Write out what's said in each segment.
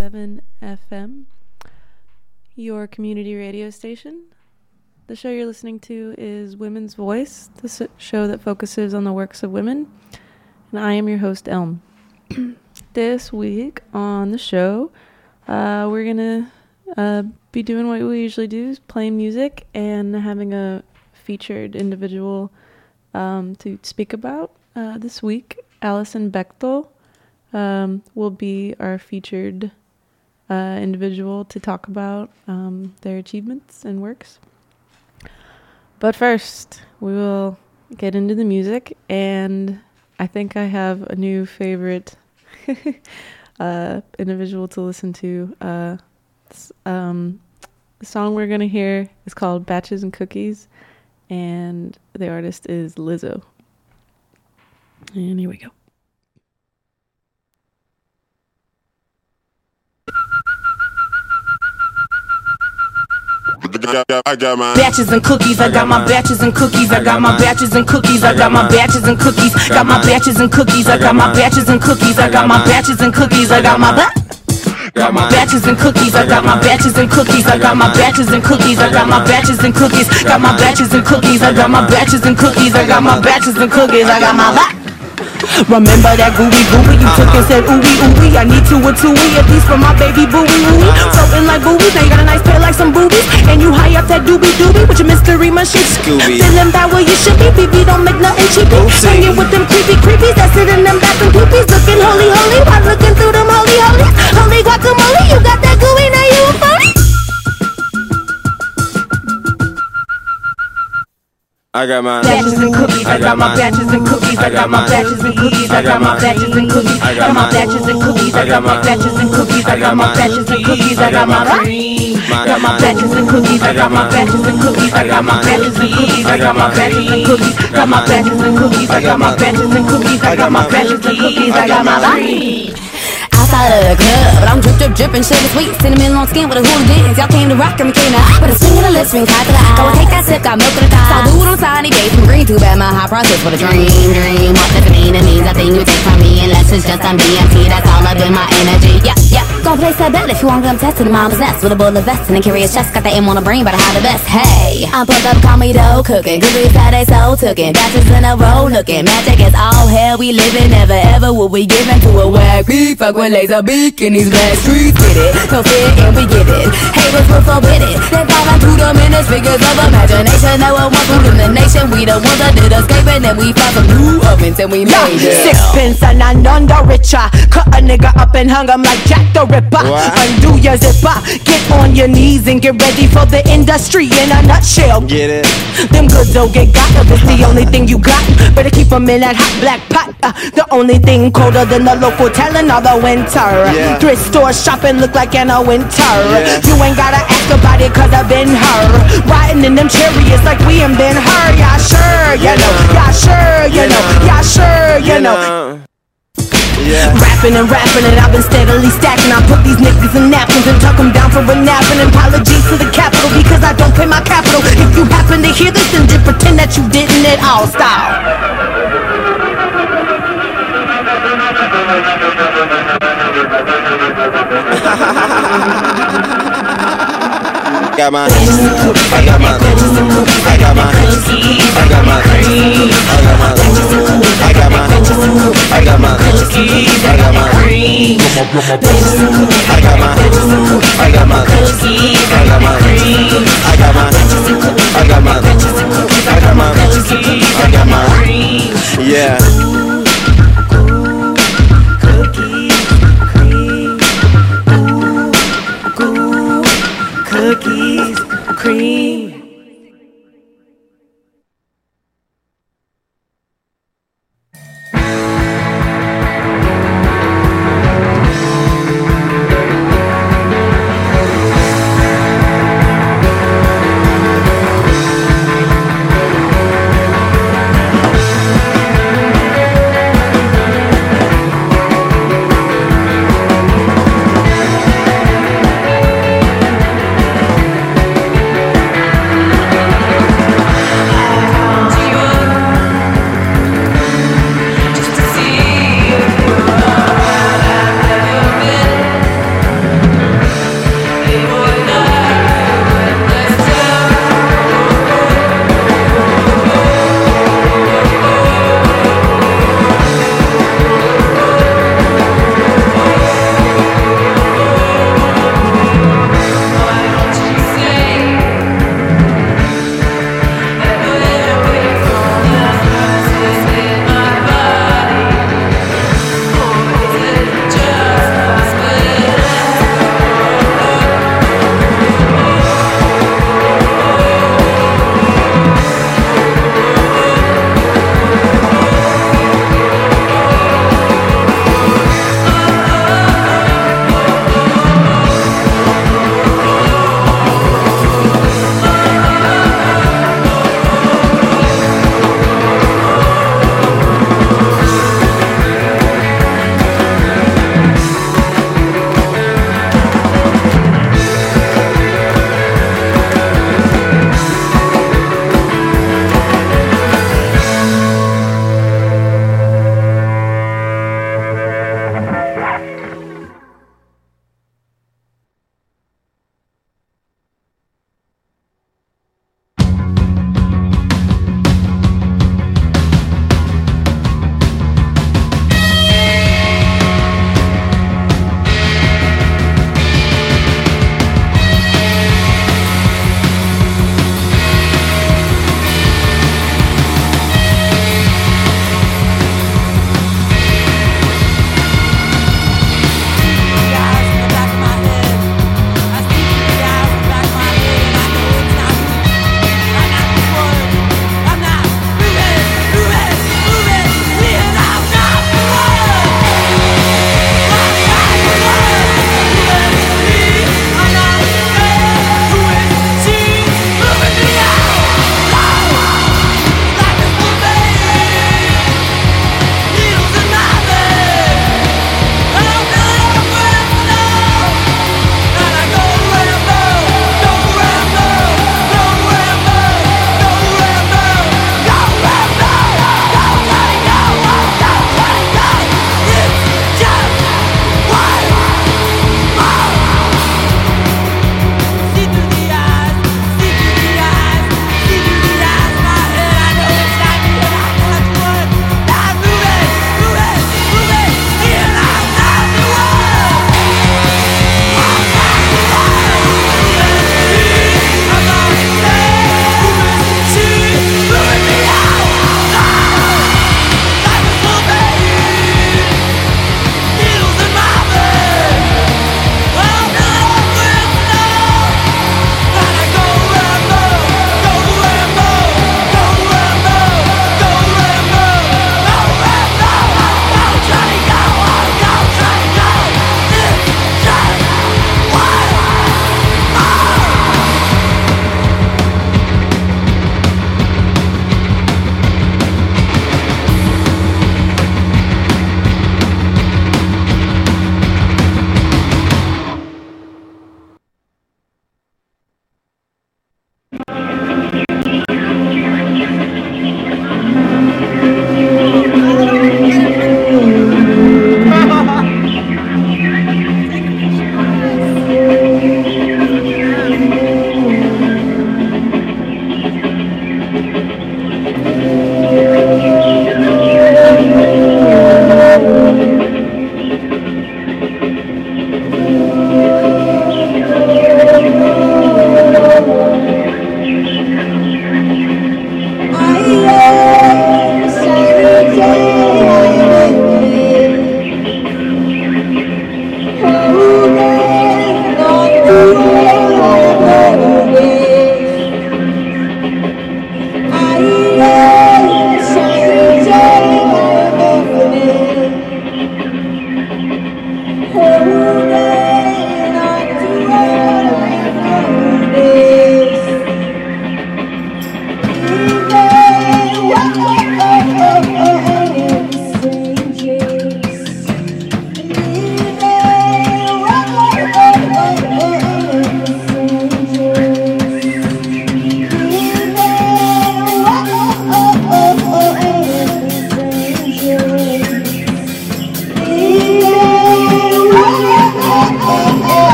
101.7 FM, your community radio station. The show you're listening to is Women's Voice, the show that focuses on the works of women. And I am your host, Elm. this week on the show, uh, we're going to uh, be doing what we usually do, playing music and having a featured individual um, to speak about. Uh, this week, Alison Bechdel um, will be our featured uh, individual to talk about um, their achievements and works. But first, we will get into the music, and I think I have a new favorite uh, individual to listen to. Uh, um, the song we're going to hear is called Batches and Cookies, and the artist is Lizzo. And here we go. Got my batches and cookies. I got my batches and cookies. I got my batches and cookies. I got my batches and cookies. Got my batches and cookies. I got my batches and cookies. I got my batches and cookies. I got my Got my batches and cookies. I got my batches and cookies. I got my batches and cookies. I got my batches and cookies. Got my batches and cookies. I got my batches and cookies. I got my batches and cookies. I got my Remember that gooey gooey you took and said ooey ooey. I need two or two at least for my baby booey ooey Floating like boobies, now you got a nice pair like some boobies. And you high up that doobie doobie with your mystery machine. Scooby. Feeling bad where you should be, BB don't make nothing cheapy. Hanging with them creepy creepies that sit in them bathroom poopies Looking holy holy while looking through them holy holy Holy guacamole, you got that gooey, now you a phony I got my batches and cookies. I got my batches and cookies. I got my batches and cookies. I got my batches and cookies. I got my batches and cookies. I got my batches and cookies. I got my batches and cookies. I got my cream. Got my batches and cookies. I got my batches and cookies. I got my batches and cookies. I got my batches and cookies. Got my batches and cookies. I got my batches and cookies. I got my batches and cookies. I got my cream outside of the club. But I'm drip, drip, dripping, sweet. Cinnamon on skin with a hooligans. Y'all came to rock and we came to With a swing in the lips, ring high to the eye. Go and take that sip, got milk in the top. Saw dude on tiny days from green. Too bad my high process for the dream, dream. What does it mean? It means nothing you take from me unless it's just on BMT. That's all up in my energy. Yeah, yeah. Gon' place that bet if you want to come test it. The mom's nest with a bullet vest and a curious chest. Got the aim on the brain, but I have the best. Hey, I'm pumped up, call me dough cooking. How they so tookin'. Batches in a row looking. Magic is all hell we living. Never ever will we give in to a whack beat. Fuck with laser beak in these back streets. Get it, no fear and we get it. Haters will forbid it. Then fall into the minutes, figures of imagination. Now one food in the nation. We the ones that did escaping and we found some new ovens and we made it. Sixpence and I'm under richer. Cut a nigga up and hung him like Jack the Ripper. What? Undo your zipper. Get on your knees and get ready for the industry in a nutshell. Get it? Them goods don't get got. If it's the only thing you got, better keep them in that hot black pot. Uh, the only thing colder than the local telling all the winter. Yeah. Thrift store shopping look like in a winter. Yeah. You ain't gotta ask about it cause I've been her. Riding in them chariots like we ain't been her. Yeah, sure, you know. Yeah, sure, you know. Yeah, sure, you know. Yeah. Rapping and rapping and I've been steadily stacking. I put these niggas in napkins and tuck them down for a nap. And apologies to the capital because I don't pay my capital. If you happen to hear this, then just pretend that you didn't at all. Style. got my, I got my, I got my,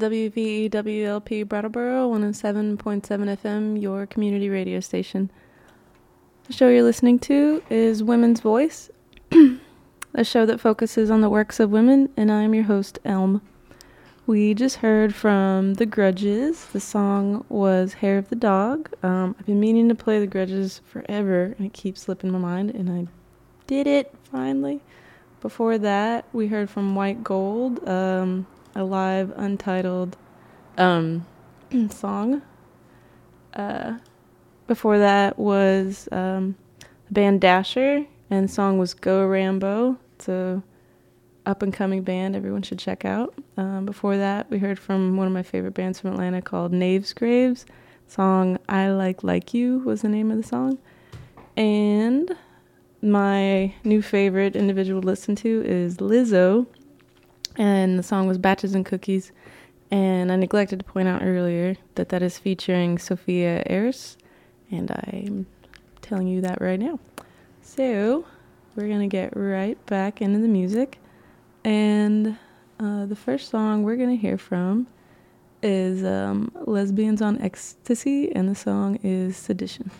WVEWLP Brattleboro 107.7 FM, your community radio station. The show you're listening to is Women's Voice, a show that focuses on the works of women, and I'm your host, Elm. We just heard from The Grudges. The song was Hair of the Dog. Um, I've been meaning to play The Grudges forever, and it keeps slipping my mind, and I did it finally. Before that, we heard from White Gold, um, a live untitled um, song. Uh, before that was um, the band Dasher, and the song was Go Rambo. It's a up and coming band everyone should check out. Um, before that, we heard from one of my favorite bands from Atlanta called Knaves Graves. Song I Like Like You was the name of the song. And my new favorite individual to listen to is Lizzo, and the song was Batches and Cookies. And I neglected to point out earlier that that is featuring Sophia Eris, and I'm telling you that right now. So, we're gonna get right back into the music, and uh, the first song we're gonna hear from is um, Lesbians on Ecstasy, and the song is Sedition.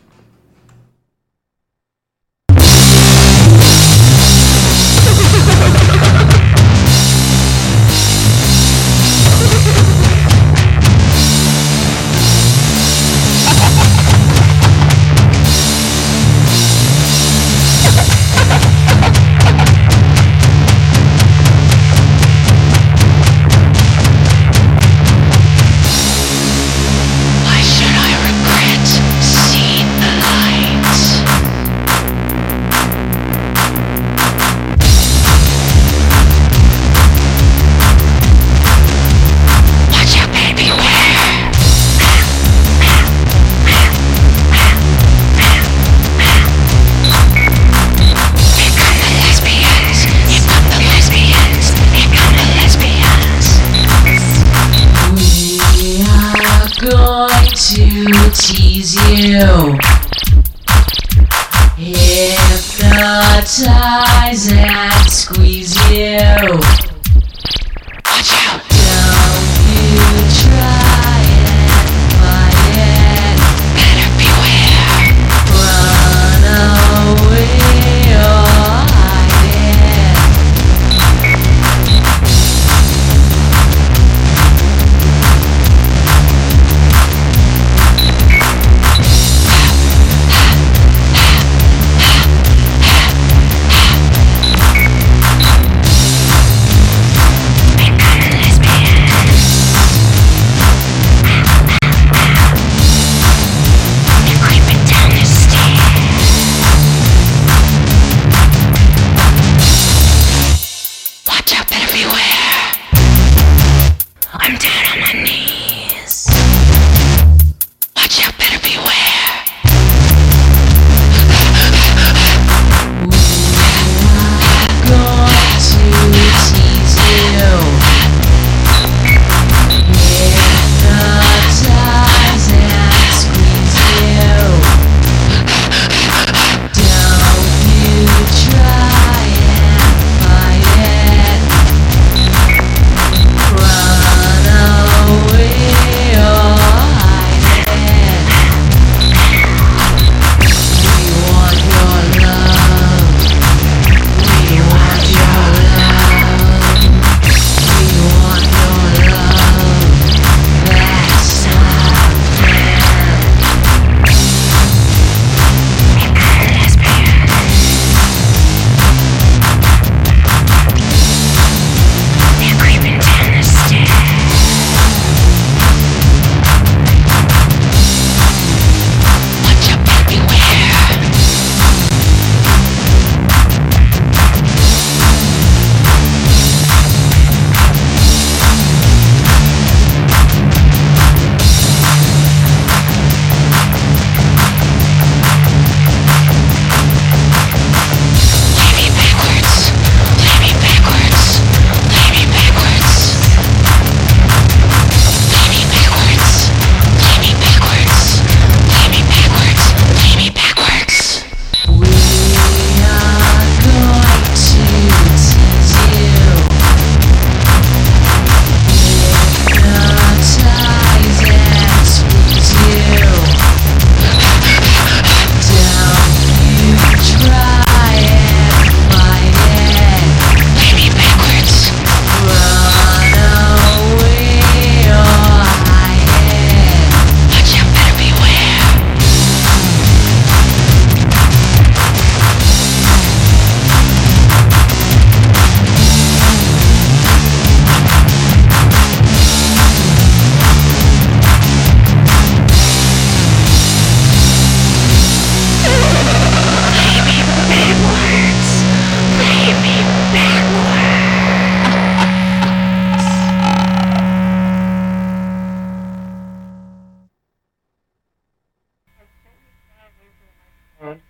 soon.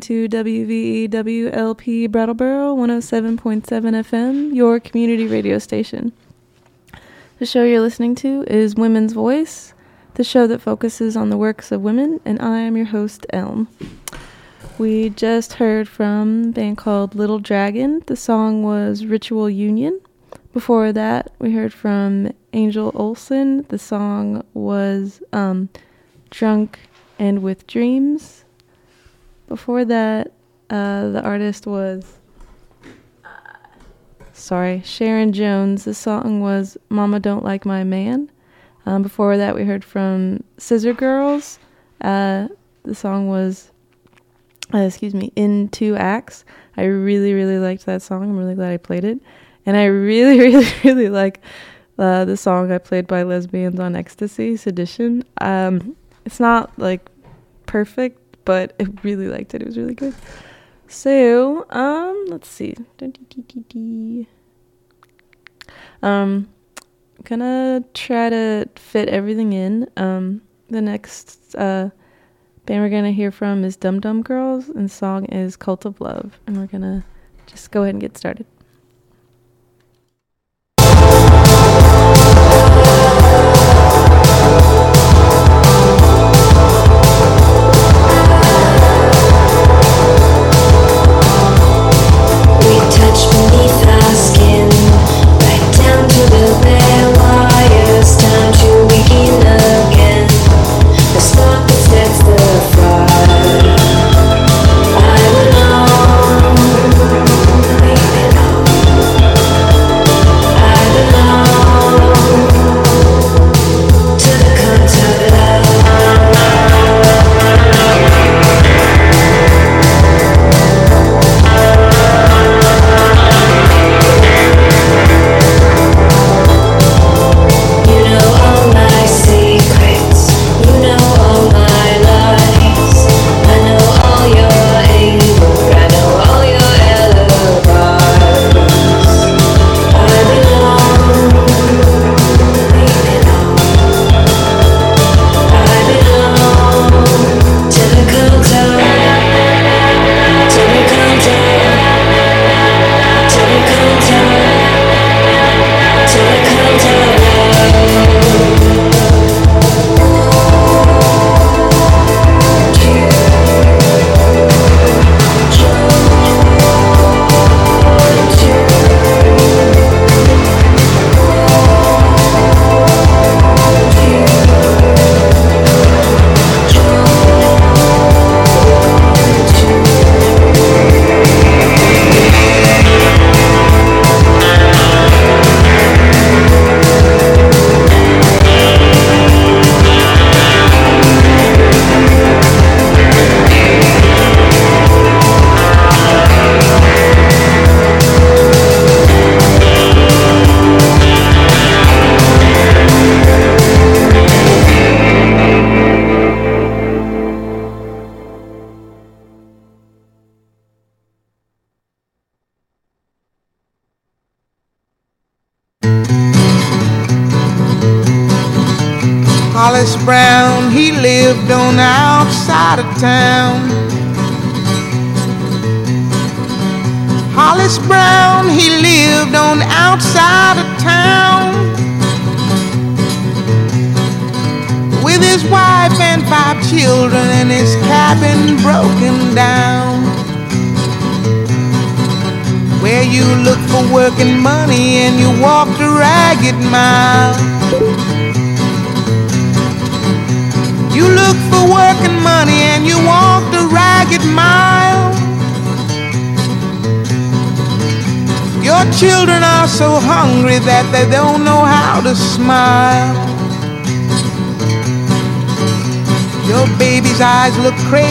To WVEWLP Brattleboro 107.7 FM, your community radio station. The show you're listening to is Women's Voice, the show that focuses on the works of women, and I am your host, Elm. We just heard from a band called Little Dragon. The song was Ritual Union. Before that, we heard from Angel Olsen. The song was um, Drunk and with Dreams. Before that, uh, the artist was sorry, Sharon Jones. The song was Mama Don't Like My Man. Um, before that, we heard from Scissor Girls. Uh, the song was, uh, excuse me, In Two Acts. I really, really liked that song. I'm really glad I played it. And I really, really, really like uh, the song I played by Lesbians on Ecstasy, Sedition. Um, it's not like perfect, but I really liked it. It was really good. So, um, let's see. Um, gonna try to fit everything in. Um, the next uh band we're gonna hear from is Dum Dum Girls, and the song is Cult of Love, and we're gonna just go ahead and get started. To the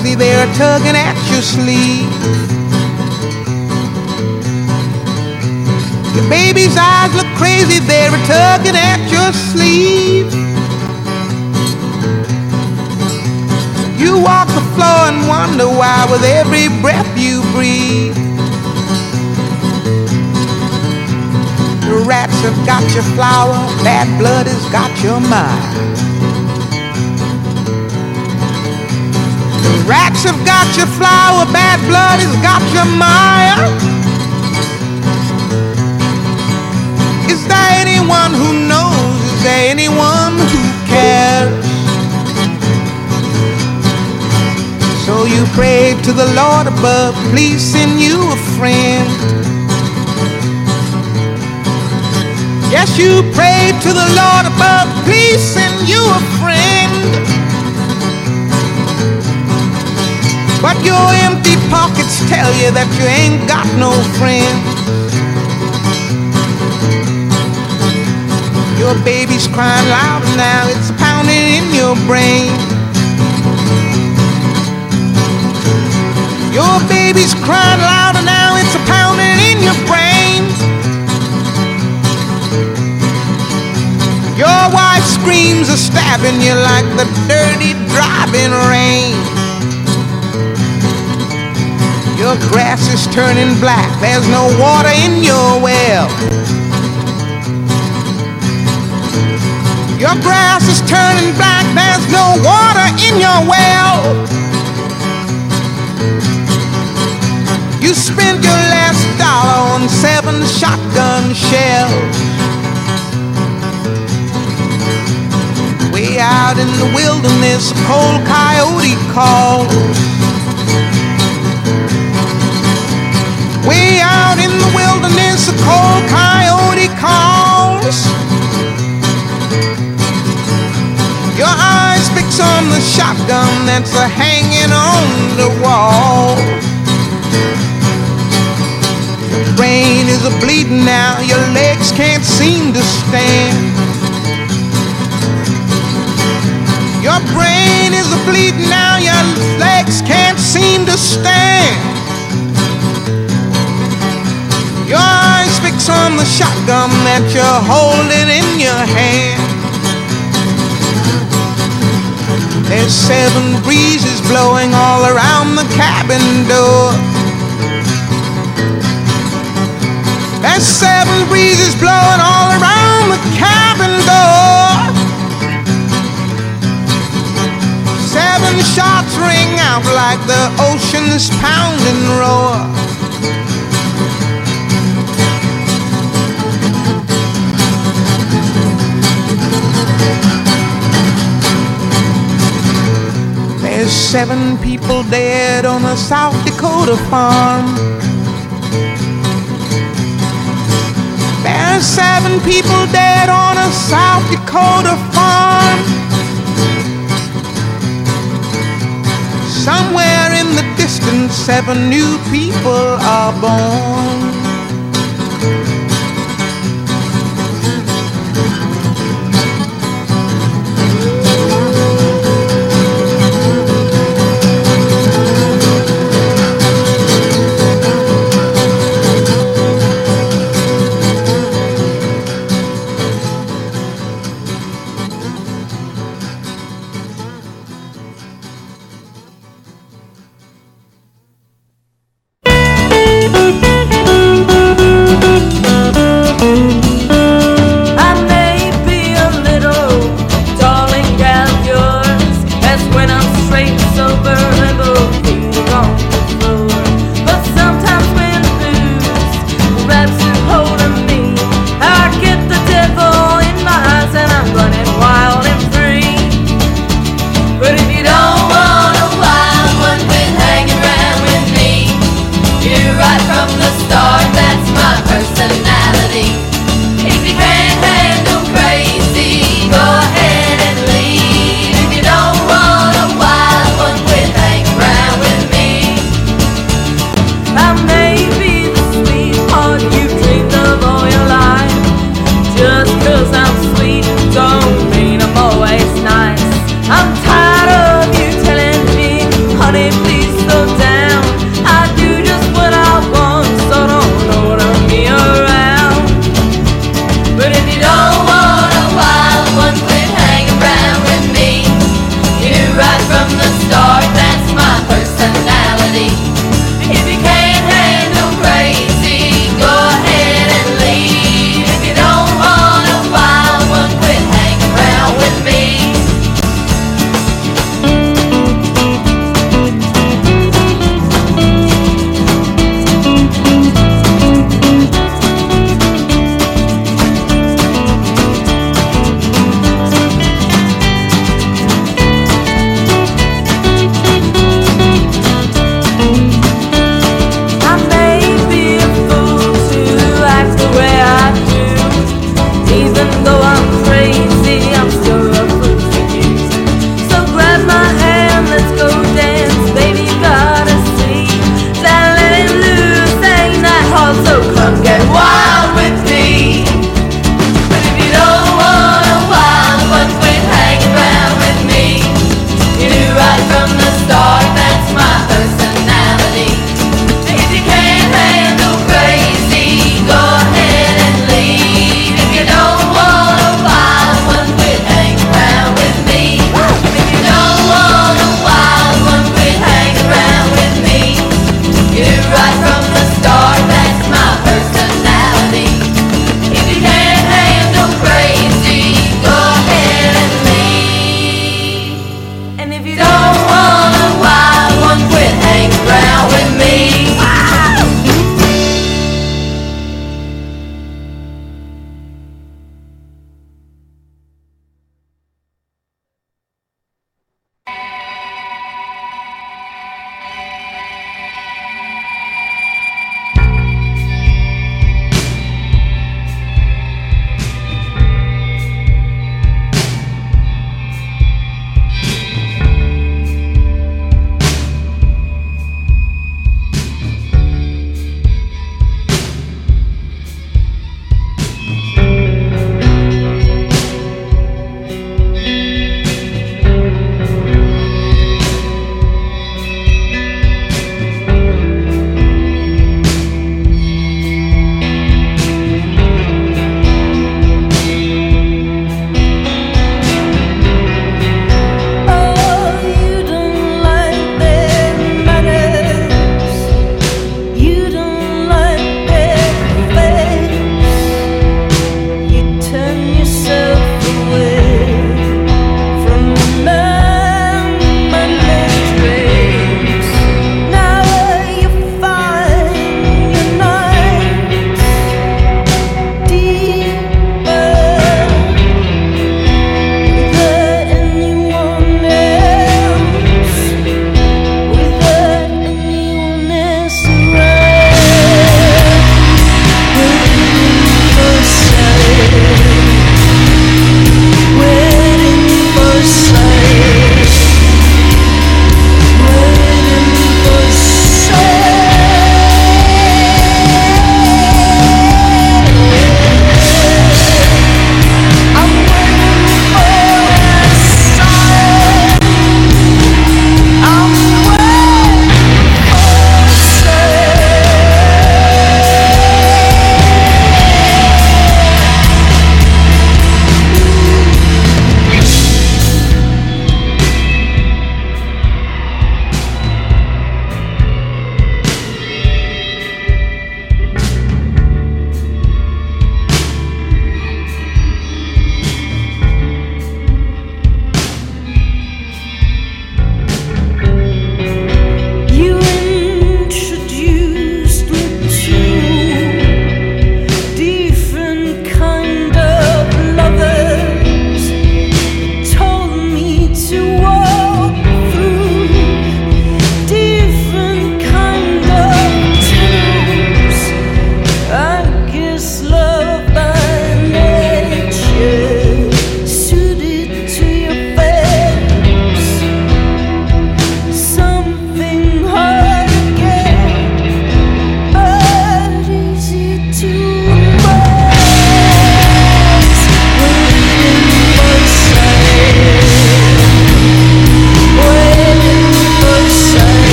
crazy, they're tugging at your sleeve. Your baby's eyes look crazy, they're tugging at your sleeve. You walk the floor and wonder why with every breath you breathe. The rats have got your flour, bad blood has got your mind. Rats have got your flour, bad blood has got your mind. Is there anyone who knows? Is there anyone who cares? So you pray to the Lord above, please send you a friend. Yes, you pray to the Lord above, please send you a friend. But your empty pockets tell you that you ain't got no friends. Your baby's crying loud now, it's pounding in your brain. Your baby's crying louder now, it's a pounding in your brain. Your wife screams are stabbing you like the dirty driving rain. Your grass is turning black, there's no water in your well. Your grass is turning black, there's no water in your well. You spent your last dollar on seven shotgun shells. Way out in the wilderness, a cold coyote calls. Out in the wilderness, a cold coyote calls. Your eyes fix on the shotgun that's a hanging on the wall. Your brain is a bleeding now, your legs can't seem to stand. Your brain is a bleeding now, your legs can't seem to stand. Your eyes fix on the shotgun that you're holding in your hand. There's seven breezes blowing all around the cabin door. There's seven breezes blowing all around the cabin door. Seven shots ring out like the ocean's pounding roar. Seven people dead on a South Dakota farm. There's seven people dead on a South Dakota farm. Somewhere in the distance, seven new people are born.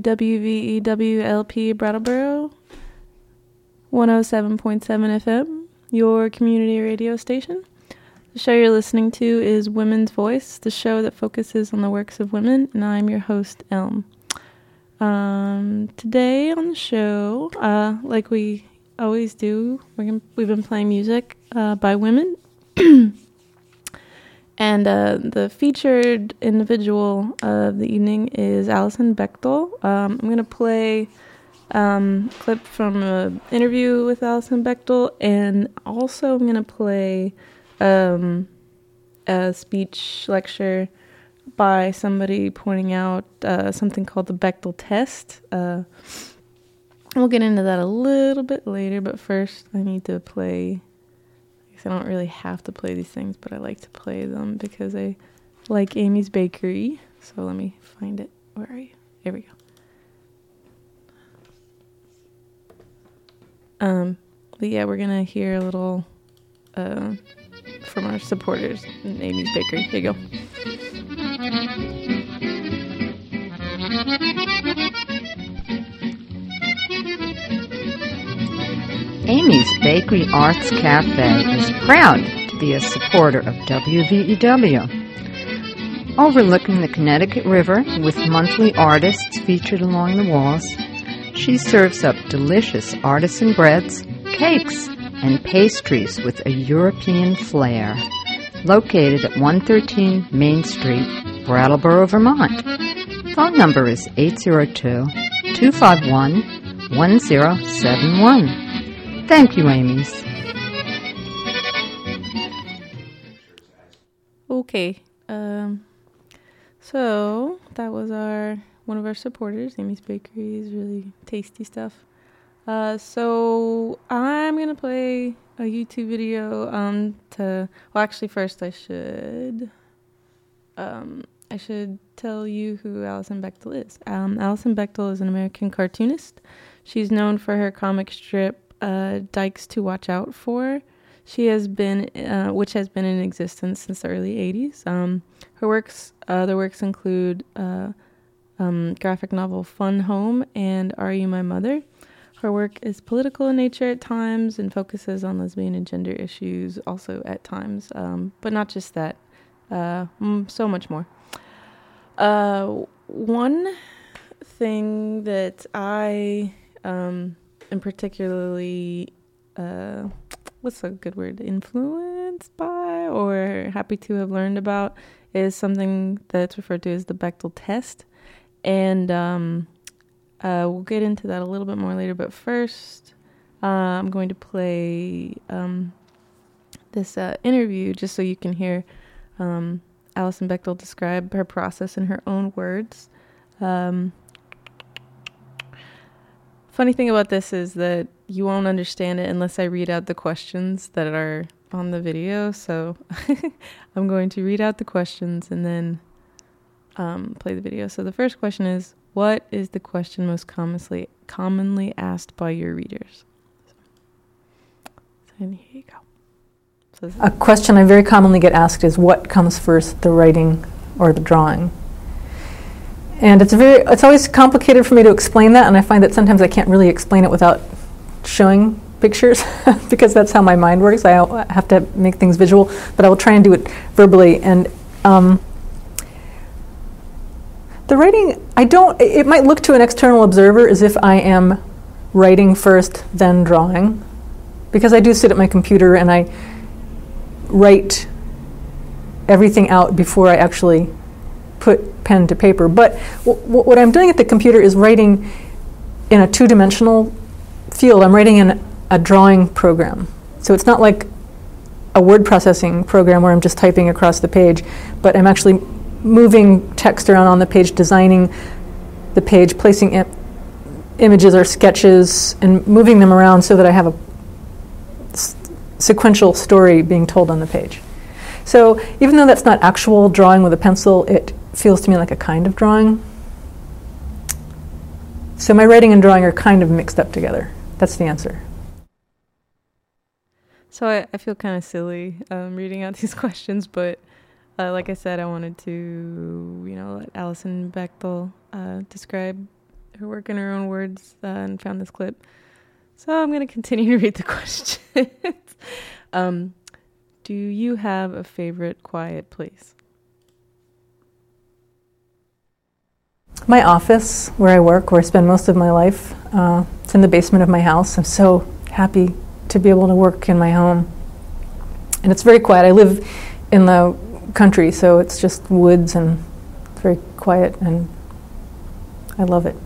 WVEWLP Brattleboro 107.7 FM, your community radio station. The show you're listening to is Women's Voice, the show that focuses on the works of women, and I'm your host, Elm. Um, today on the show, uh, like we always do, gonna, we've been playing music uh, by women. And uh, the featured individual of the evening is Alison Bechdel. Um, I'm going to play um, a clip from an interview with Alison Bechdel, and also I'm going to play um, a speech lecture by somebody pointing out uh, something called the Bechdel test. Uh, we'll get into that a little bit later, but first I need to play I don't really have to play these things, but I like to play them because I like Amy's Bakery. So let me find it. Where are you? Here we go. Um, but yeah, we're gonna hear a little uh, from our supporters in Amy's Bakery. Here you go. Amy's Bakery Arts Cafe is proud to be a supporter of WVEW. Overlooking the Connecticut River with monthly artists featured along the walls, she serves up delicious artisan breads, cakes, and pastries with a European flair. Located at 113 Main Street, Brattleboro, Vermont. Phone number is 802 251 1071. Thank you, Amy's. Okay. Um, so that was our one of our supporters. Amy's Bakery is really tasty stuff. Uh, so I'm gonna play a YouTube video. Um, to well, actually, first I should. Um, I should tell you who Alison Bechdel is. Um, Alison Bechdel is an American cartoonist. She's known for her comic strip uh, Dykes to Watch Out For. She has been, uh, which has been in existence since the early 80s. Um, her works, other works include uh, um, graphic novel Fun Home and Are You My Mother? Her work is political in nature at times and focuses on lesbian and gender issues also at times, um, but not just that, uh, so much more. Uh, one thing that I um, am particularly, uh, what's a good word, influenced by or happy to have learned about is something that's referred to as the Bechdel test. And um, uh, we'll get into that a little bit more later. But first, uh, I'm going to play um, this uh, interview just so you can hear um, Alison Bechdel describe her process in her own words. Um, funny thing about this is that you won't understand it unless I read out the questions that are on the video. So I'm going to read out the questions and then um, play the video. So the first question is What is the question most commonly commonly asked by your readers? So, and here you go. So A question I very commonly get asked is what comes first, the writing or the drawing? And it's very it's always complicated for me to explain that and I find that sometimes I can't really explain it without showing pictures because that's how my mind works. I have to make things visual, but I will try and do it verbally and um, the writing, I don't, it it might look to an external observer as if I am writing first, then drawing, because I do sit at my computer and I write everything out before I actually put pen to paper. But what I'm doing at the computer is writing in a two dimensional field. I'm writing in a drawing program. So it's not like a word processing program where I'm just typing across the page, but I'm actually moving text around on the page, designing the page, placing im- images or sketches, and moving them around so that I have a s- sequential story being told on the page. So even though that's not actual drawing with a pencil, it feels to me like a kind of drawing. So my writing and drawing are kind of mixed up together. That's the answer. So I, I feel kind of silly um, reading out these questions, but uh, like I said, I wanted to, you know, let Alison Bechdel uh, describe her work in her own words uh, and found this clip. So I'm going to continue to read the questions. um, do you have a favorite quiet place? My office, where I work, where I spend most of my life, uh, it's in the basement of my house. I'm so happy to be able to work in my home. And it's very quiet. I live in the country, so it's just woods and it's very quiet, and I love it.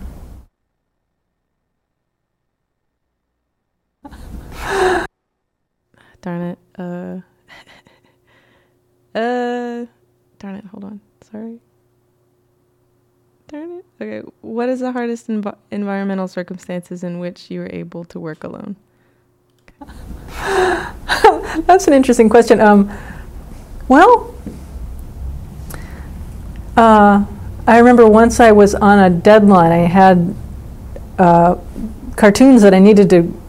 Darn it. Uh, uh, darn it. Hold on. Sorry. Darn it. Okay. What is the hardest env- environmental circumstances in which you were able to work alone? That's an interesting question. Um, well, uh, I remember once I was on a deadline. I had uh, cartoons that I needed to.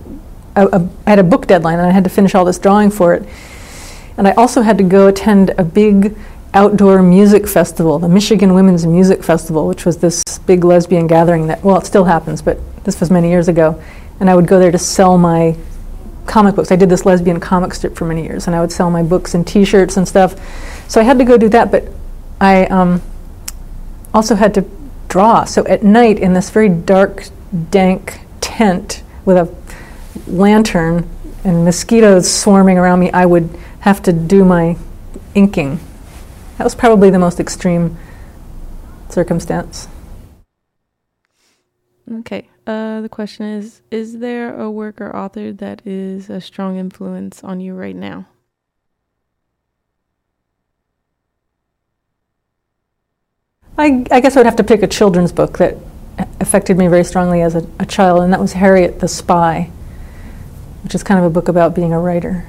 I, I had a book deadline, and I had to finish all this drawing for it. And I also had to go attend a big outdoor music festival, the Michigan Women's Music Festival, which was this big lesbian gathering that, well, it still happens, but this was many years ago. And I would go there to sell my comic books. I did this lesbian comic strip for many years, and I would sell my books and T-shirts and stuff. So I had to go do that, but I um, also had to draw. So at night, in this very dark, dank tent with a lantern and mosquitoes swarming around me, I would have to do my inking. That was probably the most extreme circumstance. Okay. Uh, the question is Is there a work or author that is a strong influence on you right now? I, I guess I would have to pick a children's book that affected me very strongly as a, a child, and that was Harriet the Spy, which is kind of a book about being a writer.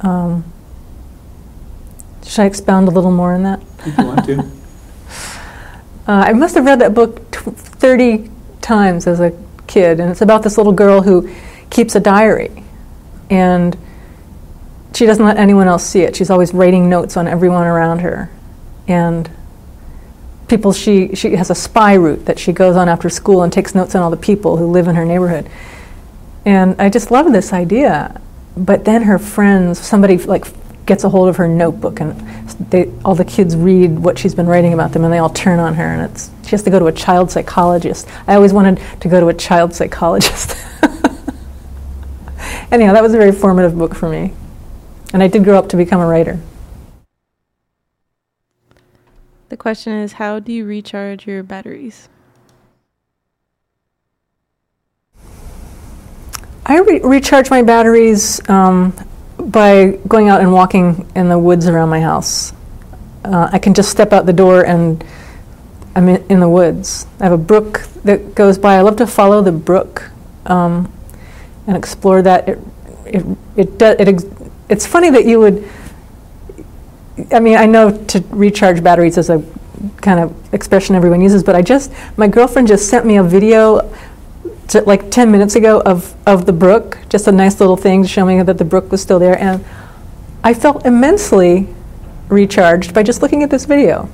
Um, should I expound a little more on that? If you want to. Uh, I must have read that book t- 30 times as a kid, and it's about this little girl who keeps a diary. And she doesn't let anyone else see it. She's always writing notes on everyone around her. And people, she, she has a spy route that she goes on after school and takes notes on all the people who live in her neighborhood. And I just love this idea. But then her friends, somebody like gets a hold of her notebook and they, all the kids read what she's been writing about them and they all turn on her and it's she has to go to a child psychologist. I always wanted to go to a child psychologist. Anyhow that was a very formative book for me. And i did grow up to become a writer. The question is How do you recharge your batteries? i re- recharge my batteries um, by going out and walking in the woods around my house. Uh, i can just step out the door and i'm in, in the woods. I have a brook that goes by. I love to follow the brook um, and explore that. It it it, do, it ex- it's funny that you would I mean I know to recharge batteries is a kind of expression everyone uses, but I just, my girlfriend just sent me a video like 10 minutes ago of, of the brook, just a nice little thing to show me that the brook was still there. And I felt immensely recharged by just looking at this video.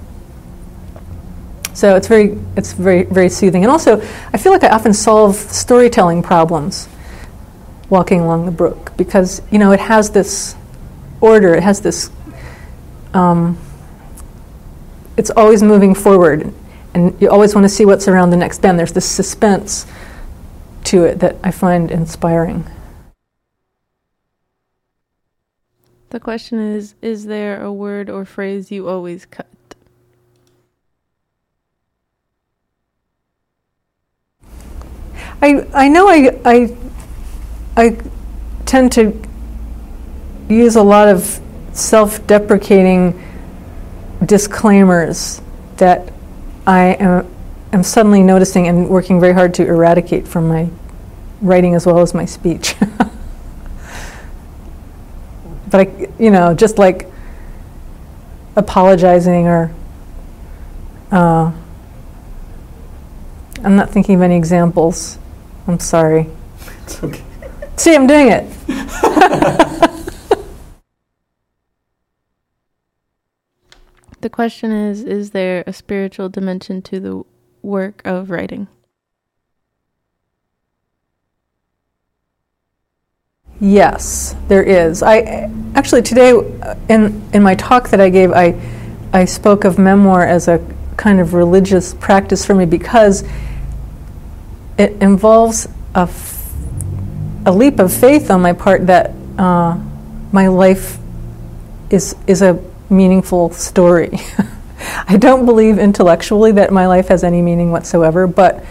So it's very, it's very, very soothing. And also, I feel like I often solve storytelling problems walking along the brook because, you know, it has this order, it has this, um, it's always moving forward. And you always want to see what's around the next bend. There's this suspense to it that I find inspiring. The question is Is there a word or phrase you always cut? I, I know I, I, I tend to use a lot of self deprecating disclaimers that I am, am suddenly noticing and working very hard to eradicate from my writing as well as my speech. but I, you know, just like apologizing or uh, I'm not thinking of any examples. I'm sorry. It's okay. See, I'm doing it. The question is Is there a spiritual dimension to the work of writing? Yes, there is. I actually today in in my talk that I gave, I I spoke of memoir as a kind of religious practice for me because it involves a, f- a leap of faith on my part that uh, my life is is a meaningful story. I don't believe intellectually that my life has any meaning whatsoever, but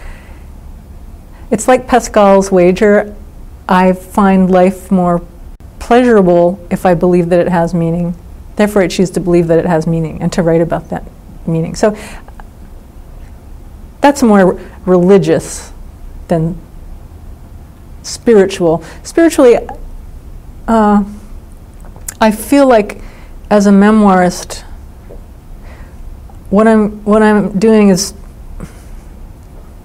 it's like Pascal's wager. I find life more pleasurable if I believe that it has meaning. Therefore, I choose to believe that it has meaning and to write about that meaning. So that's more religious than spiritual. Spiritually, uh, I feel like as a memoirist, what I'm what I'm doing is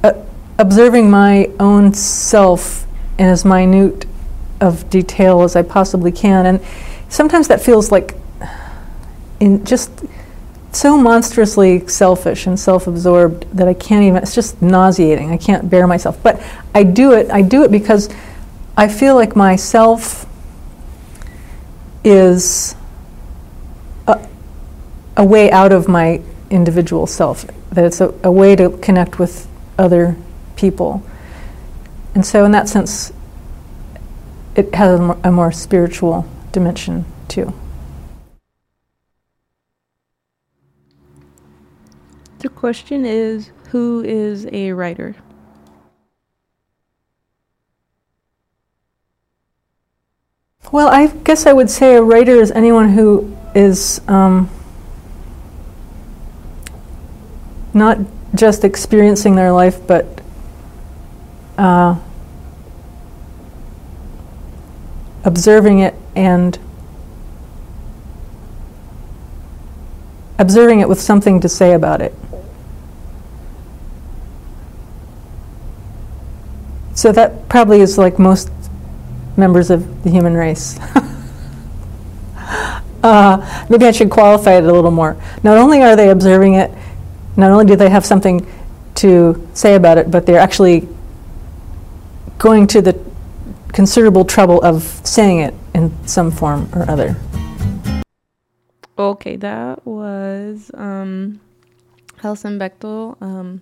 uh, observing my own self in as minute of detail as I possibly can, and sometimes that feels like in just so monstrously selfish and self-absorbed that I can't even. It's just nauseating. I can't bear myself, but I do it. I do it because I feel like myself is a, a way out of my individual self. That it's a, a way to connect with other people. And so, in that sense, it has a more, a more spiritual dimension too. The question is Who is a writer? Well, I guess I would say a writer is anyone who is um, not just experiencing their life, but uh, observing it and observing it with something to say about it. So that probably is like most members of the human race. uh, maybe I should qualify it a little more. Not only are they observing it, not only do they have something to say about it, but they're actually going to the considerable trouble of saying it in some form or other. Okay, that was um, Bechdel um,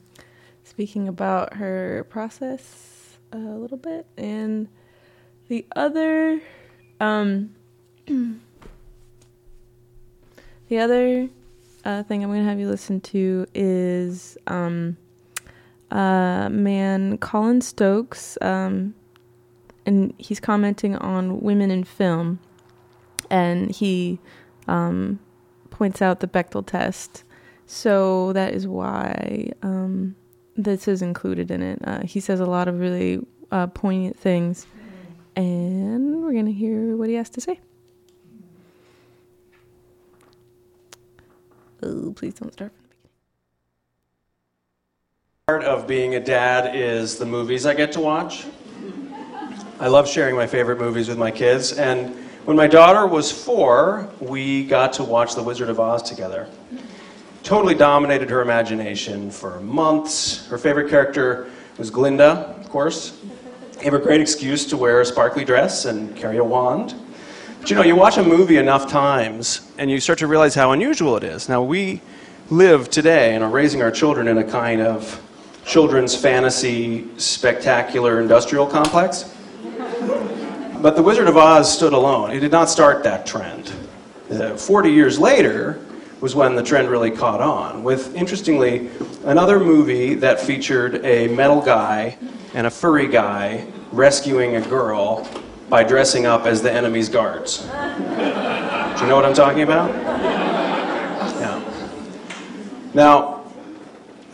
speaking about her process a little bit. And the other, um, the other uh, thing I'm going to have you listen to is um, uh, man Colin Stokes, um, and he's commenting on women in film, and he um, points out the Bechdel test. So that is why um, this is included in it. Uh, he says a lot of really uh, poignant things, and we're gonna hear what he has to say. Oh, please don't start from the beginning. Part of being a dad is the movies I get to watch. I love sharing my favorite movies with my kids, and when my daughter was four, we got to watch The Wizard of Oz together. Totally dominated her imagination for months. Her favorite character was Glinda, of course. Gave her a great excuse to wear a sparkly dress and carry a wand. But you know, you watch a movie enough times and you start to realize how unusual it is. Now, we live today and are raising our children in a kind of children's fantasy, spectacular industrial complex. But The Wizard of Oz stood alone. It did not start that trend. Uh, 40 years later was when the trend really caught on, with, interestingly, another movie that featured a metal guy and a furry guy rescuing a girl by dressing up as the enemy's guards. Do you know what I'm talking about? Yeah. Now,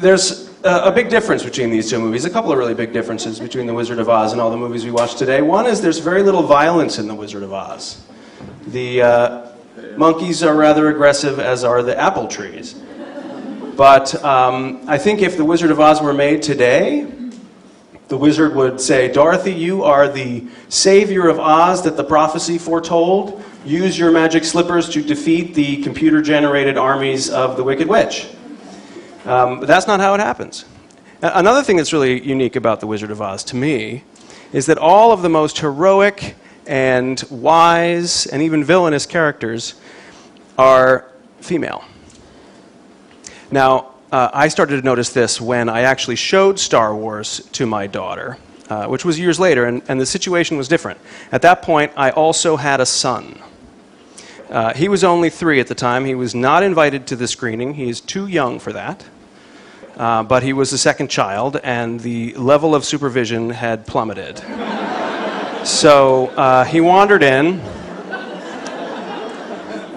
there's a, big difference between these two movies. A couple of really big differences between The Wizard of Oz and all the movies we watch today. One is there's very little violence in The Wizard of Oz. The uh, monkeys are rather aggressive, as are the apple trees. But um, I think if The Wizard of Oz were made today, the wizard would say, Dorothy, you are the savior of Oz that the prophecy foretold. Use your magic slippers to defeat the computer generated armies of the Wicked Witch. Um, but that's not how it happens. Another thing that's really unique about The Wizard of Oz to me is that all of the most heroic and wise and even villainous characters are female. Now, uh, I started to notice this when I actually showed Star Wars to my daughter, uh, which was years later, and, and the situation was different. At that point, I also had a son. Uh, he was only three at the time. He was not invited to the screening. He is too young for that. Uh, but he was the second child, and the level of supervision had plummeted. so uh, he wandered in,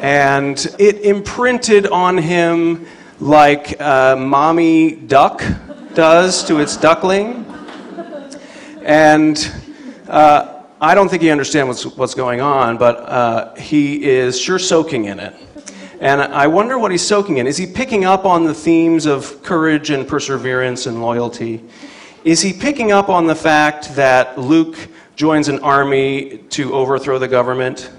and it imprinted on him like a mommy duck does to its duckling. And uh, I don't think he understands what's, what's going on, but uh, he is sure soaking in it. And I wonder what he's soaking in. Is he picking up on the themes of courage and perseverance and loyalty? Is he picking up on the fact that Luke joins an army to overthrow the government?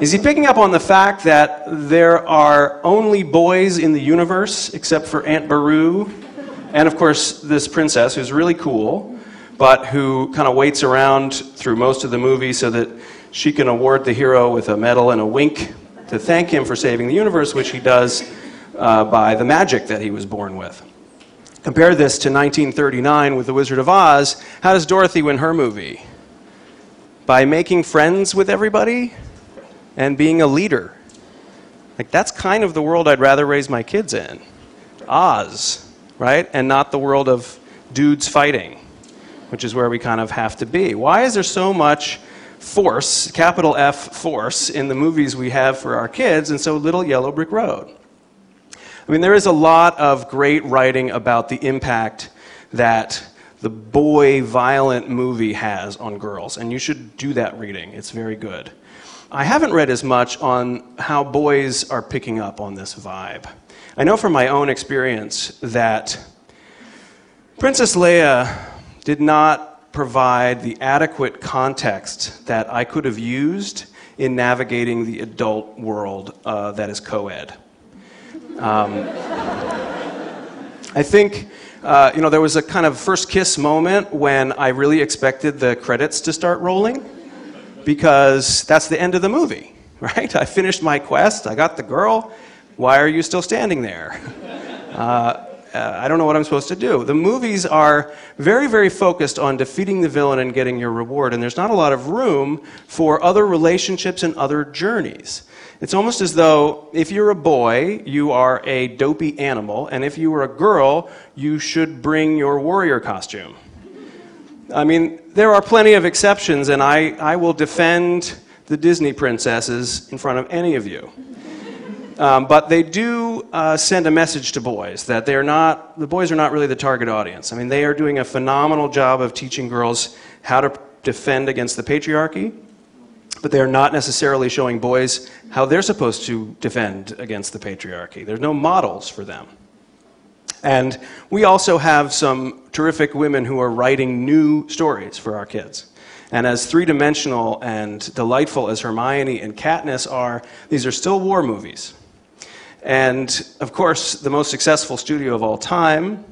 Is he picking up on the fact that there are only boys in the universe except for Aunt Beru? And of course, this princess who's really cool, but who kind of waits around through most of the movie so that she can award the hero with a medal and a wink to thank him for saving the universe, which he does uh, by the magic that he was born with. Compare this to 1939 with The Wizard of Oz. How does Dorothy win her movie? By making friends with everybody and being a leader. Like, that's kind of the world I'd rather raise my kids in. Oz, right? And not the world of dudes fighting, which is where we kind of have to be. Why is there so much force, capital F force, in the movies we have for our kids and so little Yellow Brick Road? I mean, there is a lot of great writing about the impact that the boy violent movie has on girls, and you should do that reading. It's very good. I haven't read as much on how boys are picking up on this vibe. I know from my own experience that Princess Leia did not provide the adequate context that I could have used in navigating the adult world uh, that is co ed. Um, I think, uh, you know, there was a kind of first kiss moment when I really expected the credits to start rolling because that's the end of the movie, right? I finished my quest, I got the girl. Why are you still standing there? Uh, uh, I don't know what I'm supposed to do. The movies are very, very focused on defeating the villain and getting your reward, and there's not a lot of room for other relationships and other journeys. It's almost as though if you're a boy, you are a dopey animal, and if you were a girl, you should bring your warrior costume. I mean, there are plenty of exceptions, and I, I will defend the Disney princesses in front of any of you. Um, but they do uh, send a message to boys that they're not, the boys are not really the target audience. I mean, they are doing a phenomenal job of teaching girls how to defend against the patriarchy, but they're not necessarily showing boys how they're supposed to defend against the patriarchy. There's no models for them. And we also have some terrific women who are writing new stories for our kids. And as three dimensional and delightful as Hermione and Katniss are, these are still war movies. And of course, the most successful studio of all time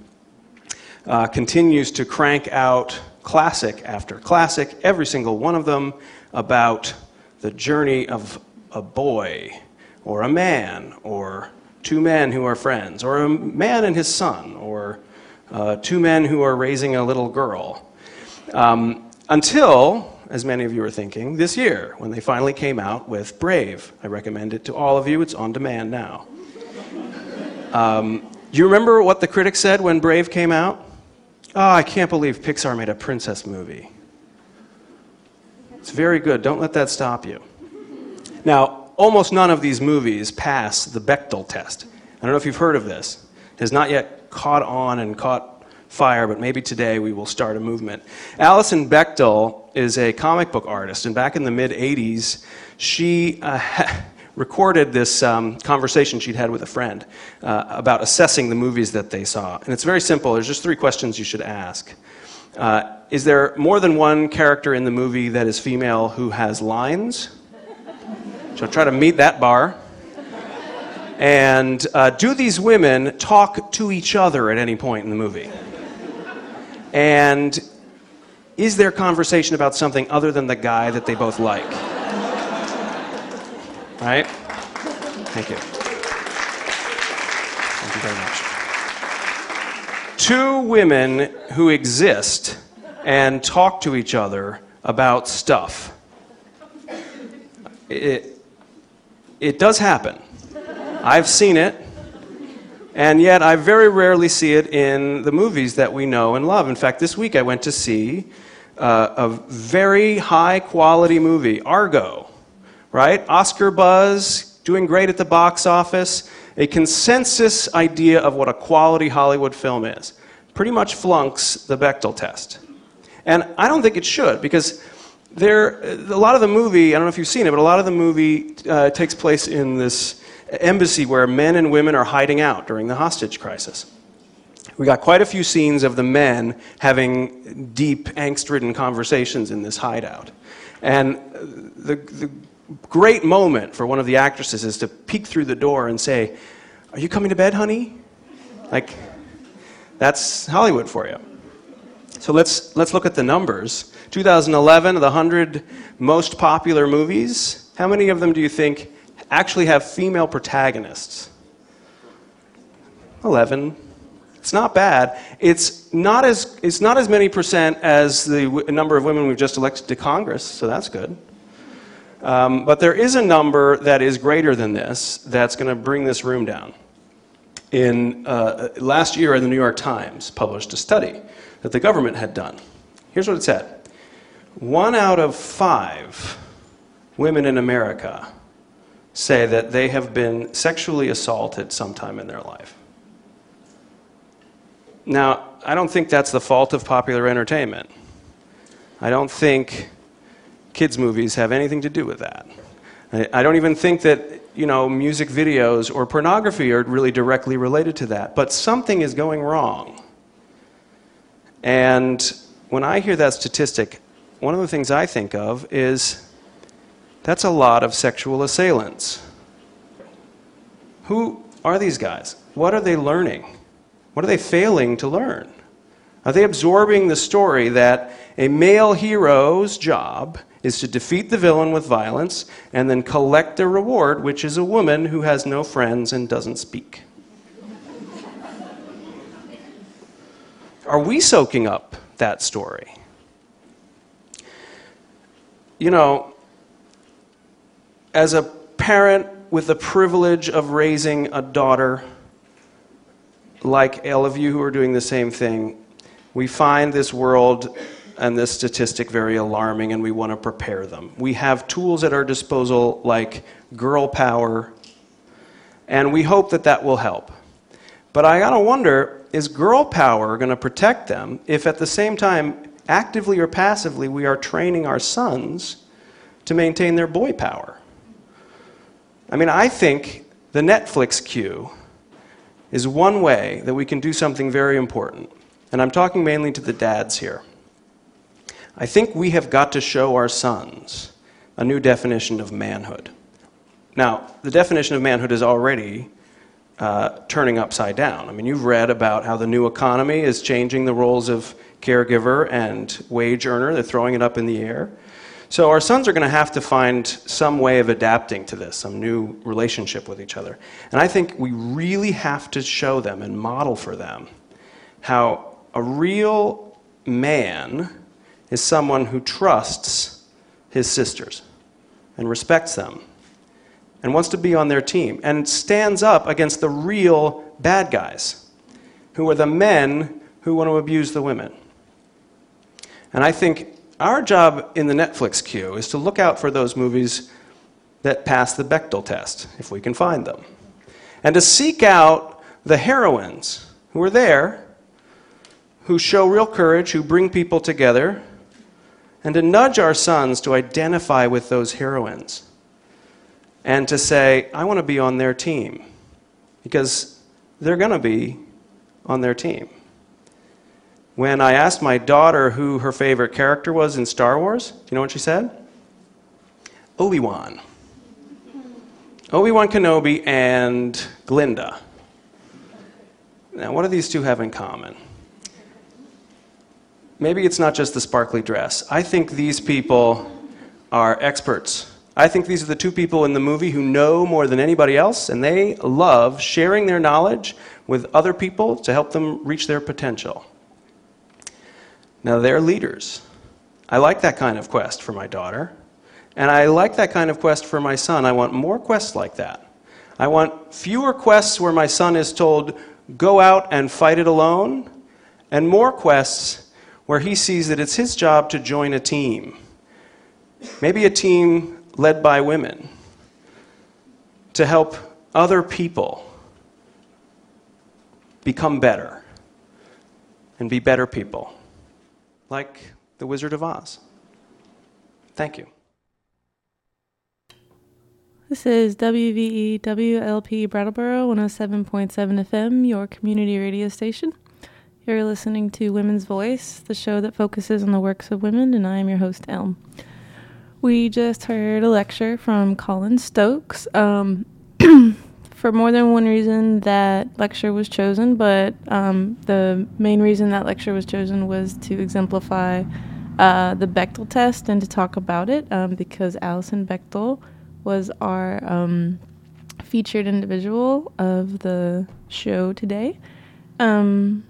uh, continues to crank out classic after classic, every single one of them about the journey of a boy or a man or two men who are friends or a man and his son or uh, two men who are raising a little girl. Um, until, as many of you are thinking, this year when they finally came out with Brave. I recommend it to all of you, it's on demand now. Um, do you remember what the critics said when Brave came out? Oh, I can't believe Pixar made a princess movie. It's very good. Don't let that stop you. Now, almost none of these movies pass the Bechdel test. I don't know if you've heard of this. It has not yet caught on and caught fire, but maybe today we will start a movement. Alison Bechdel is a comic book artist, and back in the mid 80s, she uh, recorded this um, conversation she'd had with a friend uh, about assessing the movies that they saw. And it's very simple. There's just three questions you should ask. Uh, is there more than one character in the movie that is female who has lines? So try to meet that bar. And uh, do these women talk to each other at any point in the movie? And is there conversation about something other than the guy that they both like? Right? Thank you. Thank you very much. Two women who exist and talk to each other about stuff. It, it does happen. I've seen it, and yet I very rarely see it in the movies that we know and love. In fact, this week I went to see uh, a very high quality movie, Argo, right? Oscar buzz, doing great at the box office, a consensus idea of what a quality Hollywood film is. Pretty much flunks the Bechdel test. And I don't think it should, because there, a lot of the movie, I don't know if you've seen it, but a lot of the movie uh, takes place in this embassy where men and women are hiding out during the hostage crisis. We got quite a few scenes of the men having deep, angst ridden conversations in this hideout. And the, the great moment for one of the actresses is to peek through the door and say, Are you coming to bed, honey? Like, that's Hollywood for you. So let's, let's look at the numbers. 2011, the 100 most popular movies, how many of them do you think actually have female protagonists? 11. It's not bad. It's not as, it's not as many percent as the w- number of women we've just elected to Congress, so that's good. Um, but there is a number that is greater than this that's going to bring this room down. In, uh, last year, the New York Times published a study that the government had done. Here's what it said One out of five women in America say that they have been sexually assaulted sometime in their life. Now, I don't think that's the fault of popular entertainment. I don't think kids' movies have anything to do with that. I, don't even think that you know music videos or pornography are really directly related to that. But something is going wrong. And when I hear that statistic, one of the things I think of is that's a lot of sexual assailants. Who are these guys? What are they learning? What are they failing to learn? Are they absorbing the story that a male hero's job is to defeat the villain with violence and then collect a reward, which is a woman who has no friends and doesn't speak? Are we soaking up that story? You know, as a parent with the privilege of raising a daughter, like all of you who are doing the same thing, we find this world and this statistic very alarming and we want to prepare them. We have tools at our disposal like girl power, and we hope that that will help. But I gotta wonder is girl power going to protect them if at the same time, actively or passively, we are training our sons to maintain their boy power? I mean, I think the Netflix queue is one way that we can do something very important. And I'm talking mainly to the dads here. I think we have got to show our sons a new definition of manhood. Now, the definition of manhood is already uh, turning upside down. I mean, you've read about how the new economy is changing the roles of caregiver and wage earner, they're throwing it up in the air. So, our sons are going to have to find some way of adapting to this, some new relationship with each other. And I think we really have to show them and model for them how a real man is someone who trusts his sisters and respects them and wants to be on their team and stands up against the real bad guys who are the men who want to abuse the women. And I think our job in the Netflix queue is to look out for those movies that pass the Bechdel test, if we can find them, and to seek out the heroines who are there, who show real courage, who bring people together, and to nudge our sons to identify with those heroines and to say, I want to be on their team because they're going to be on their team. When I asked my daughter who her favorite character was in Star Wars, do you know what she said? Obi Wan. Obi Wan Kenobi and Glinda. Now, what do these two have in common? Maybe it's not just the sparkly dress. I think these people are experts. I think these are the two people in the movie who know more than anybody else, and they love sharing their knowledge with other people to help them reach their potential. Now, they're leaders. I like that kind of quest for my daughter, and I like that kind of quest for my son. I want more quests like that. I want fewer quests where my son is told, go out and fight it alone, and more quests where he sees that it's his job to join a team. Maybe a team led by women to help other people become better and be better people, like the Wizard of Oz. Thank you. This is WVE WLP Brattleboro 107.7 FM, your community radio station. You're listening to Women's Voice, the show that focuses on the works of women, and I am your host, Elm. We just heard a lecture from Colin Stokes. Um, for more than one reason, that lecture was chosen, but um, the main reason that lecture was chosen was to exemplify uh, the Bechdel test and to talk about it um, because Alison Bechdel was our um, featured individual of the show today. Um,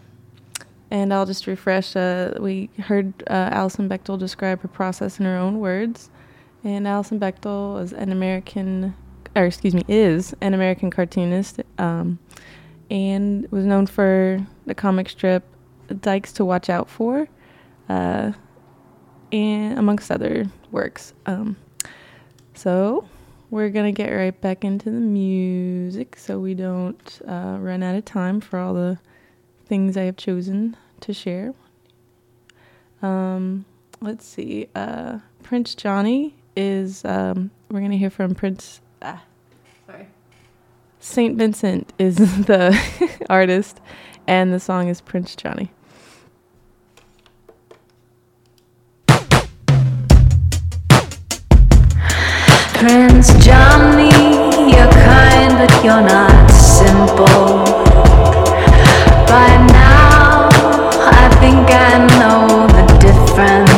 and I'll just refresh. Uh, we heard uh, Bechdel describe her process in her own words. And Alison Bechdel is an American, or excuse me, is an American cartoonist, um, and was known for the comic strip "Dykes to Watch Out For," uh, and amongst other works. Um, so we're gonna get right back into the music, so we don't uh, run out of time for all the things I have chosen to share. Um, let's see. Uh, Prince Johnny is. Um, we're gonna hear from Prince. Ah, sorry. Saint Vincent is the artist, and the song is Prince Johnny. Prince Johnny, you're kind, but you're not simple. By now, I think I know the difference.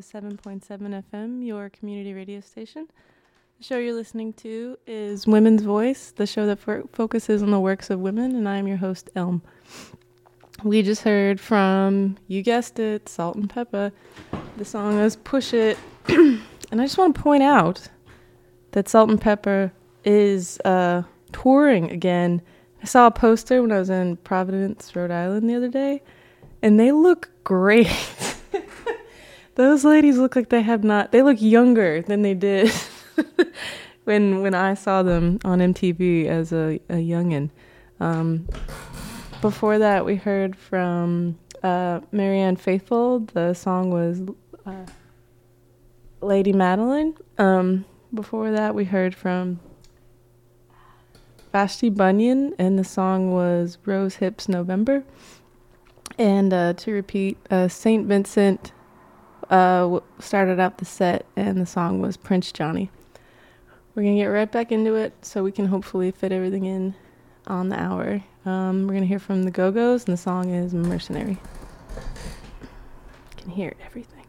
107.7 FM, your community radio station. The show you're listening to is Women's Voice, the show that fo- focuses on the works of women, and I am your host, Elm. We just heard from, you guessed it, Salt-N-Pepa. The song is Push It. and I just want to point out that Salt-N-Pepa is uh, touring again. I saw a poster when I was in Providence, Rhode Island the other day, and they look great. Those ladies look like they have not. They look younger than they did when when I saw them on MTV as a, a youngin. Um, before that, we heard from uh, Marianne Faithfull. The song was uh, Lady Madeline. Um, before that, we heard from Vashti Bunyan, and the song was Rose Hips November. And uh, to repeat, uh, St. Vincent uh, started out the set, and the song was Prince Johnny. We're going to get right back into it so we can hopefully fit everything in on the hour. Um, we're going to hear from the Go Go's, and the song is Mercenary. Can hear everything.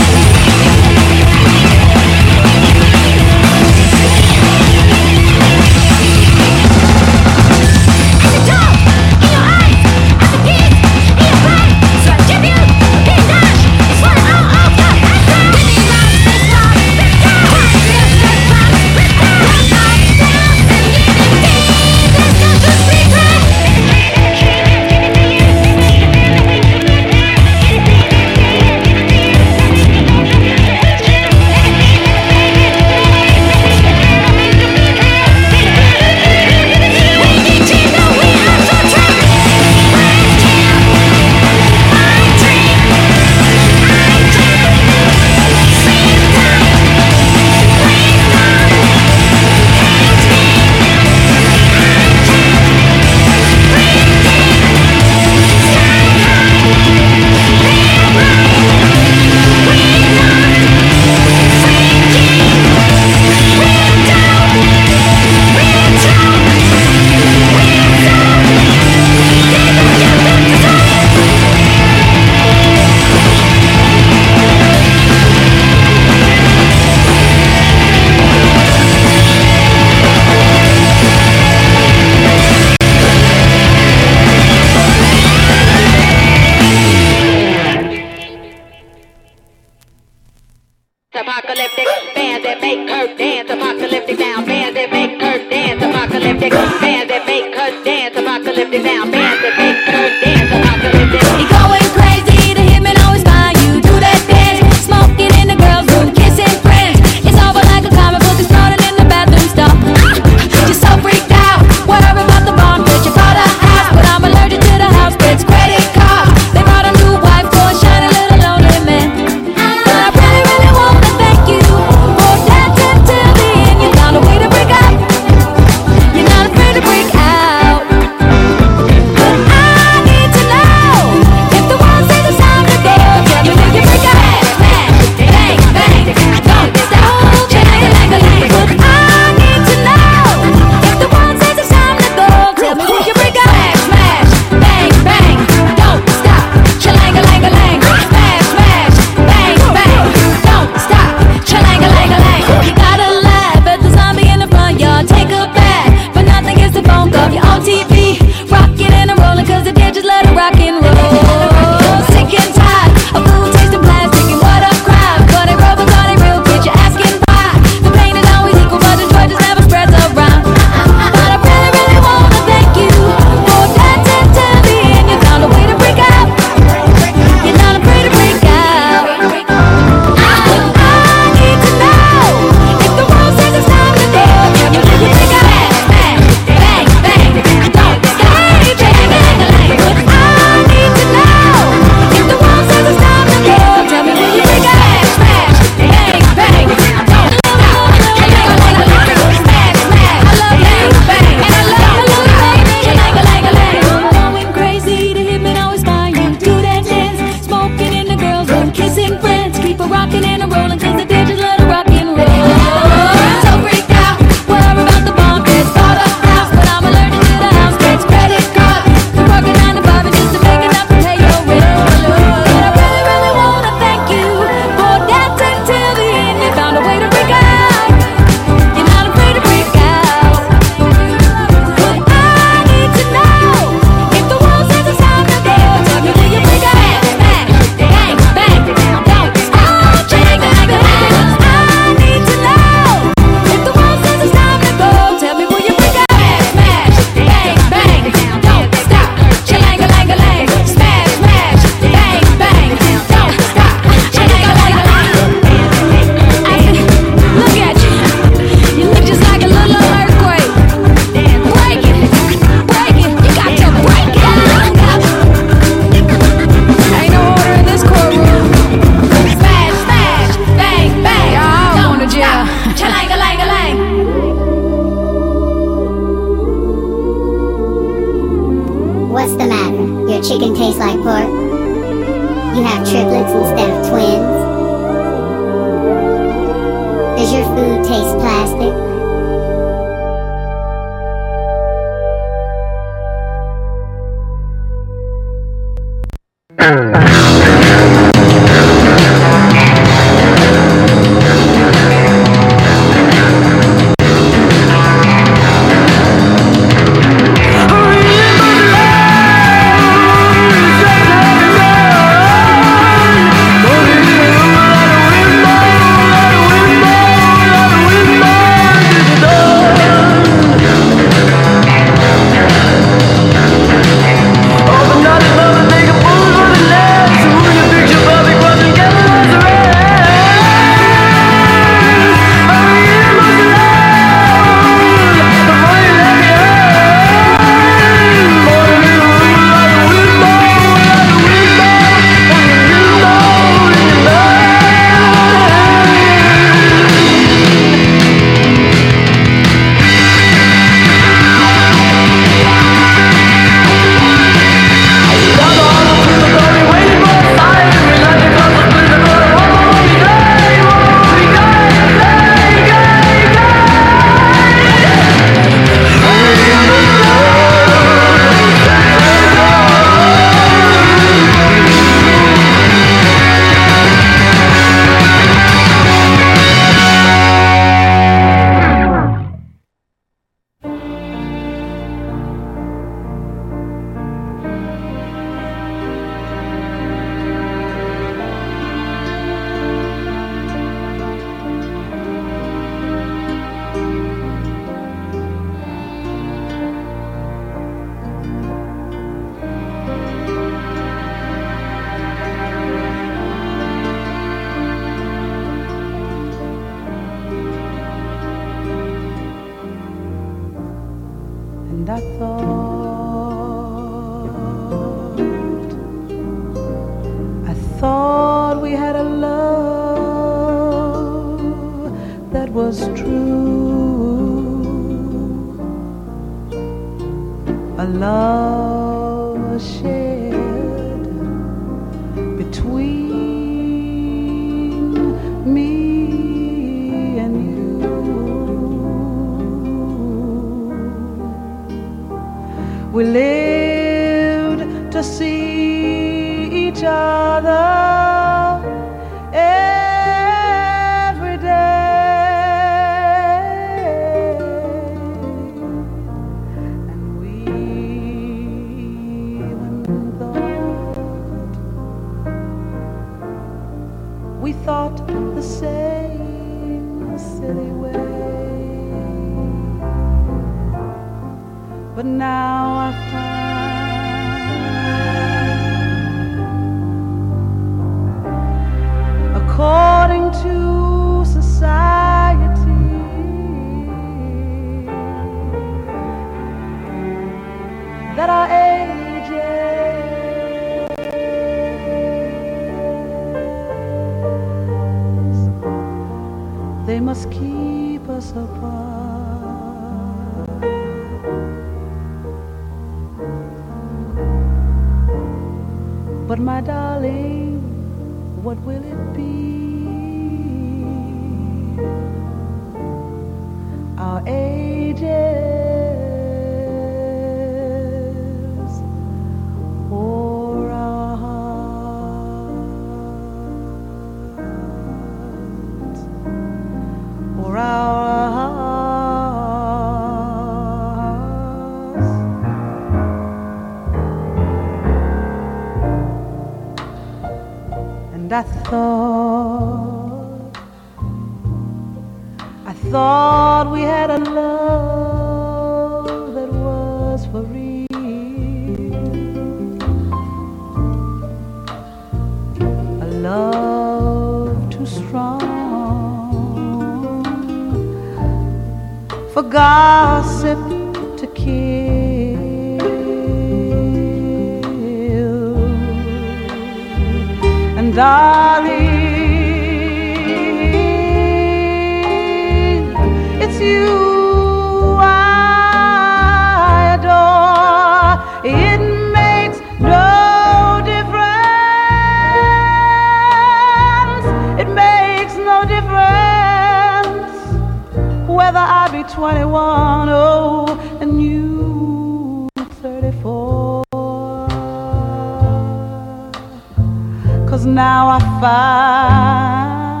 Cause now I find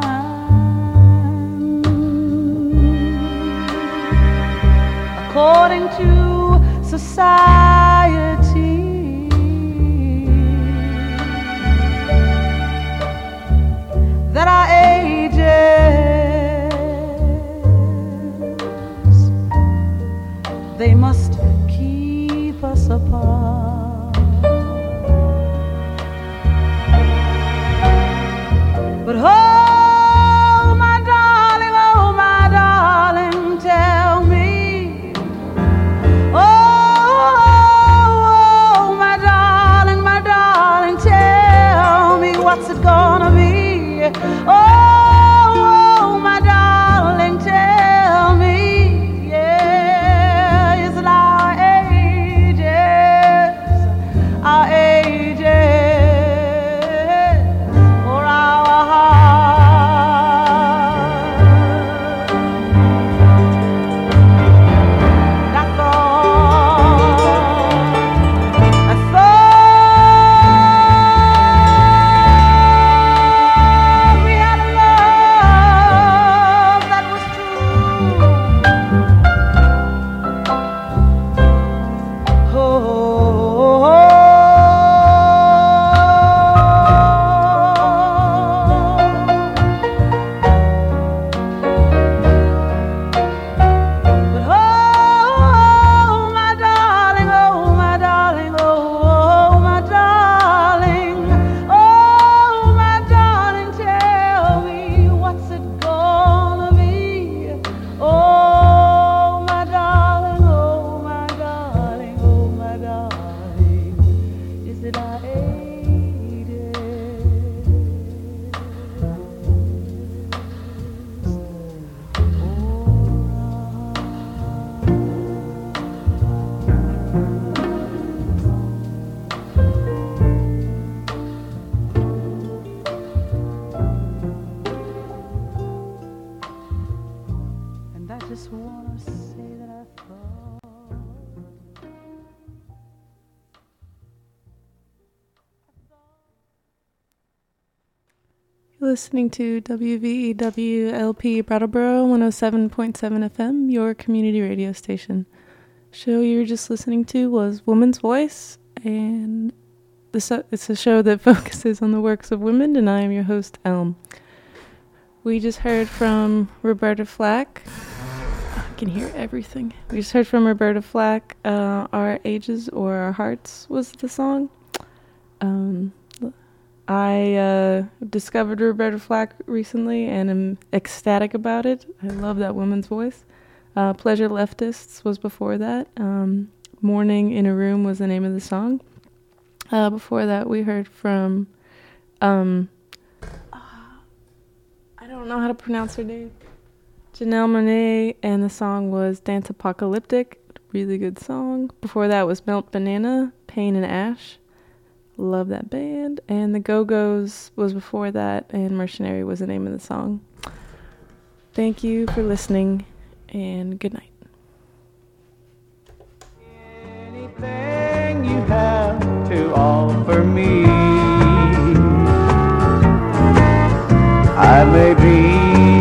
According to society That our ages They must listening to WVEWLP Brattleboro 107.7 FM, your community radio station. Show you were just listening to was Woman's Voice, and this it's a show that focuses on the works of women, and I am your host, Elm. We just heard from Roberta Flack. I can hear everything. We just heard from Roberta Flack. Uh, Our Ages or Our Hearts was the song. Um, I uh, discovered Roberta Flack recently and am ecstatic about it. I love that woman's voice. Uh, Pleasure Leftists was before that. Um, Morning in a Room was the name of the song. Uh, before that, we heard from. Um, I don't know how to pronounce her name. Janelle Monáe, and the song was Dance Apocalyptic. Really good song. Before that was Melt Banana, Pain and Ash. Love that band. And the Go Go's was before that, and Mercenary was the name of the song. Thank you for listening, and good night. Anything you have to offer me, I may be.